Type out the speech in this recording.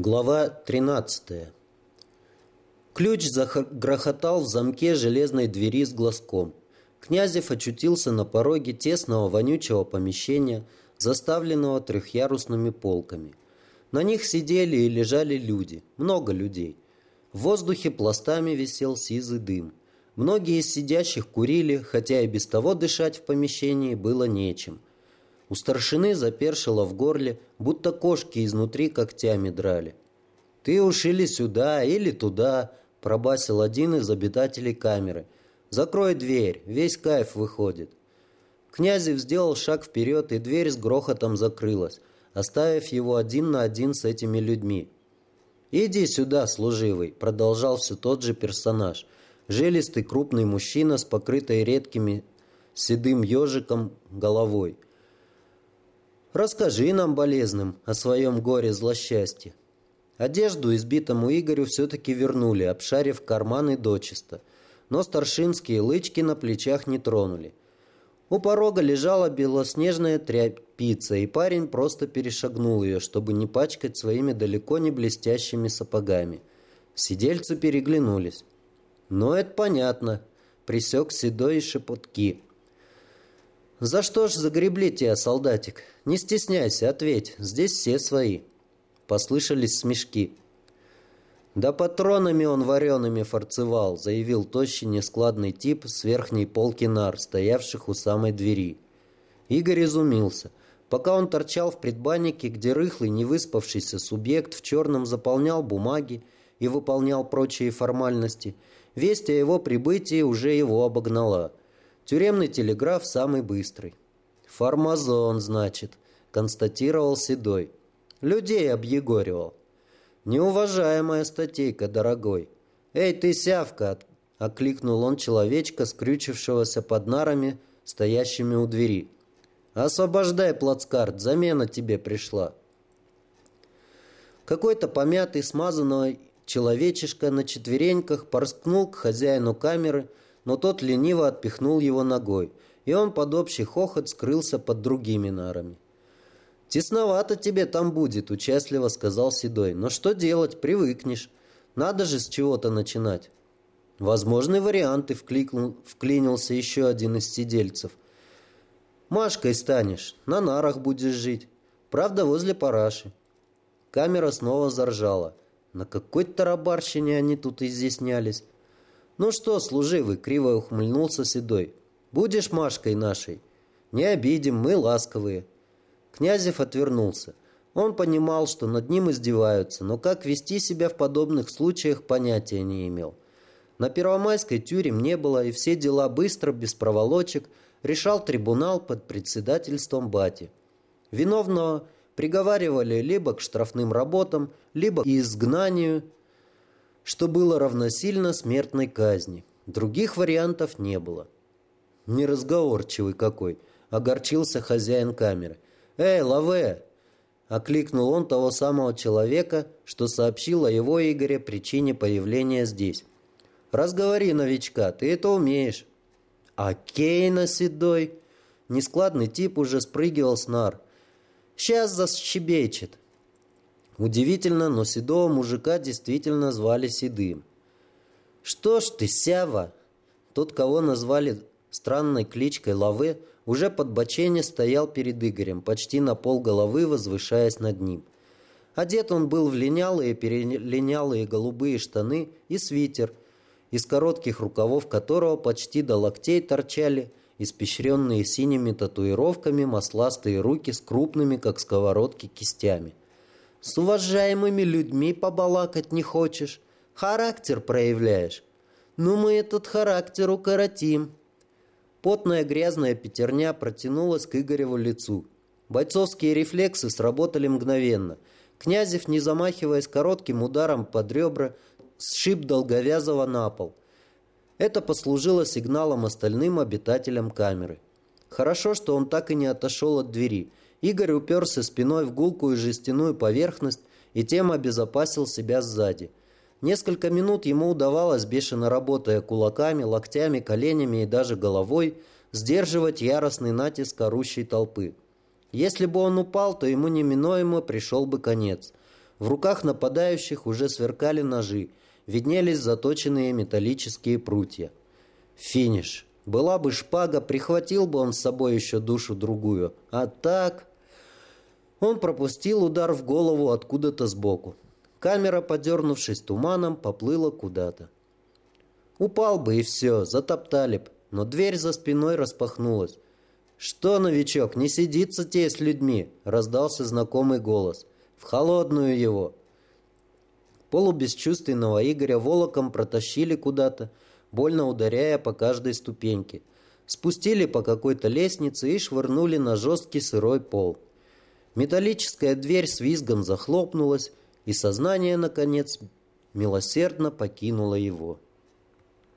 Глава 13. Ключ загрохотал в замке железной двери с глазком. Князев очутился на пороге тесного вонючего помещения, заставленного трехъярусными полками. На них сидели и лежали люди, много людей. В воздухе пластами висел сизый дым. Многие из сидящих курили, хотя и без того дышать в помещении было нечем – у старшины запершило в горле, будто кошки изнутри когтями драли. «Ты уж или сюда, или туда», – пробасил один из обитателей камеры. «Закрой дверь, весь кайф выходит». Князев сделал шаг вперед, и дверь с грохотом закрылась, оставив его один на один с этими людьми. «Иди сюда, служивый», – продолжал все тот же персонаж. Жилистый крупный мужчина с покрытой редкими седым ежиком головой – Расскажи нам, болезным, о своем горе-злосчастье. Одежду избитому Игорю все-таки вернули, обшарив карманы дочисто. Но старшинские лычки на плечах не тронули. У порога лежала белоснежная тряпица, и парень просто перешагнул ее, чтобы не пачкать своими далеко не блестящими сапогами. Сидельцы переглянулись. «Но это понятно», — присек седой шепотки. «За что ж загребли тебя, солдатик? Не стесняйся, ответь, здесь все свои». Послышались смешки. «Да патронами он вареными фарцевал», — заявил тощий нескладный тип с верхней полки нар, стоявших у самой двери. Игорь изумился. Пока он торчал в предбаннике, где рыхлый, невыспавшийся субъект в черном заполнял бумаги и выполнял прочие формальности, весть о его прибытии уже его обогнала — Тюремный телеграф самый быстрый. Формазон, значит, констатировал Седой. Людей объегоривал. Неуважаемая статейка, дорогой. Эй, ты сявка, окликнул он человечка, скрючившегося под нарами, стоящими у двери. «Освобождай плацкарт, замена тебе пришла». Какой-то помятый, смазанный человечишка на четвереньках порскнул к хозяину камеры, но тот лениво отпихнул его ногой, и он под общий хохот скрылся под другими нарами. «Тесновато тебе там будет», — участливо сказал Седой. «Но что делать? Привыкнешь. Надо же с чего-то начинать». «Возможны варианты», — вкликнул, вклинился еще один из сидельцев. «Машкой станешь, на нарах будешь жить. Правда, возле параши». Камера снова заржала. На какой тарабарщине они тут изъяснялись. «Ну что, служивый?» — криво ухмыльнулся Седой. «Будешь Машкой нашей? Не обидим, мы ласковые». Князев отвернулся. Он понимал, что над ним издеваются, но как вести себя в подобных случаях понятия не имел. На Первомайской тюрем не было, и все дела быстро, без проволочек, решал трибунал под председательством Бати. Виновного приговаривали либо к штрафным работам, либо к изгнанию что было равносильно смертной казни. Других вариантов не было. Неразговорчивый какой, огорчился хозяин камеры. «Эй, Лаве!» Окликнул он того самого человека, что сообщил о его Игоре причине появления здесь. «Разговори, новичка, ты это умеешь». «А Кейна седой?» Нескладный тип уже спрыгивал с нар. «Сейчас защебечет». Удивительно, но седого мужика действительно звали Седым. «Что ж ты, Сява?» Тот, кого назвали странной кличкой Лавы, уже под бочене стоял перед Игорем, почти на пол головы возвышаясь над ним. Одет он был в линялые, перелинялые голубые штаны и свитер, из коротких рукавов которого почти до локтей торчали испещренные синими татуировками масластые руки с крупными, как сковородки, кистями. С уважаемыми людьми побалакать не хочешь, характер проявляешь. Ну, мы этот характер укоротим». Потная грязная пятерня протянулась к Игореву лицу. Бойцовские рефлексы сработали мгновенно. Князев, не замахиваясь коротким ударом под ребра, сшиб долговязого на пол. Это послужило сигналом остальным обитателям камеры. Хорошо, что он так и не отошел от двери – Игорь уперся спиной в гулкую жестяную поверхность и тем обезопасил себя сзади. Несколько минут ему удавалось, бешено работая кулаками, локтями, коленями и даже головой, сдерживать яростный натиск орущей толпы. Если бы он упал, то ему неминуемо пришел бы конец. В руках нападающих уже сверкали ножи, виднелись заточенные металлические прутья. Финиш. Была бы шпага, прихватил бы он с собой еще душу-другую. А так... Он пропустил удар в голову откуда-то сбоку. Камера, подернувшись туманом, поплыла куда-то. Упал бы и все, затоптали б, но дверь за спиной распахнулась. «Что, новичок, не сидится тебе с людьми?» — раздался знакомый голос. «В холодную его!» Полубесчувственного Игоря волоком протащили куда-то, больно ударяя по каждой ступеньке. Спустили по какой-то лестнице и швырнули на жесткий сырой пол. Металлическая дверь с визгом захлопнулась, и сознание, наконец, милосердно покинуло его.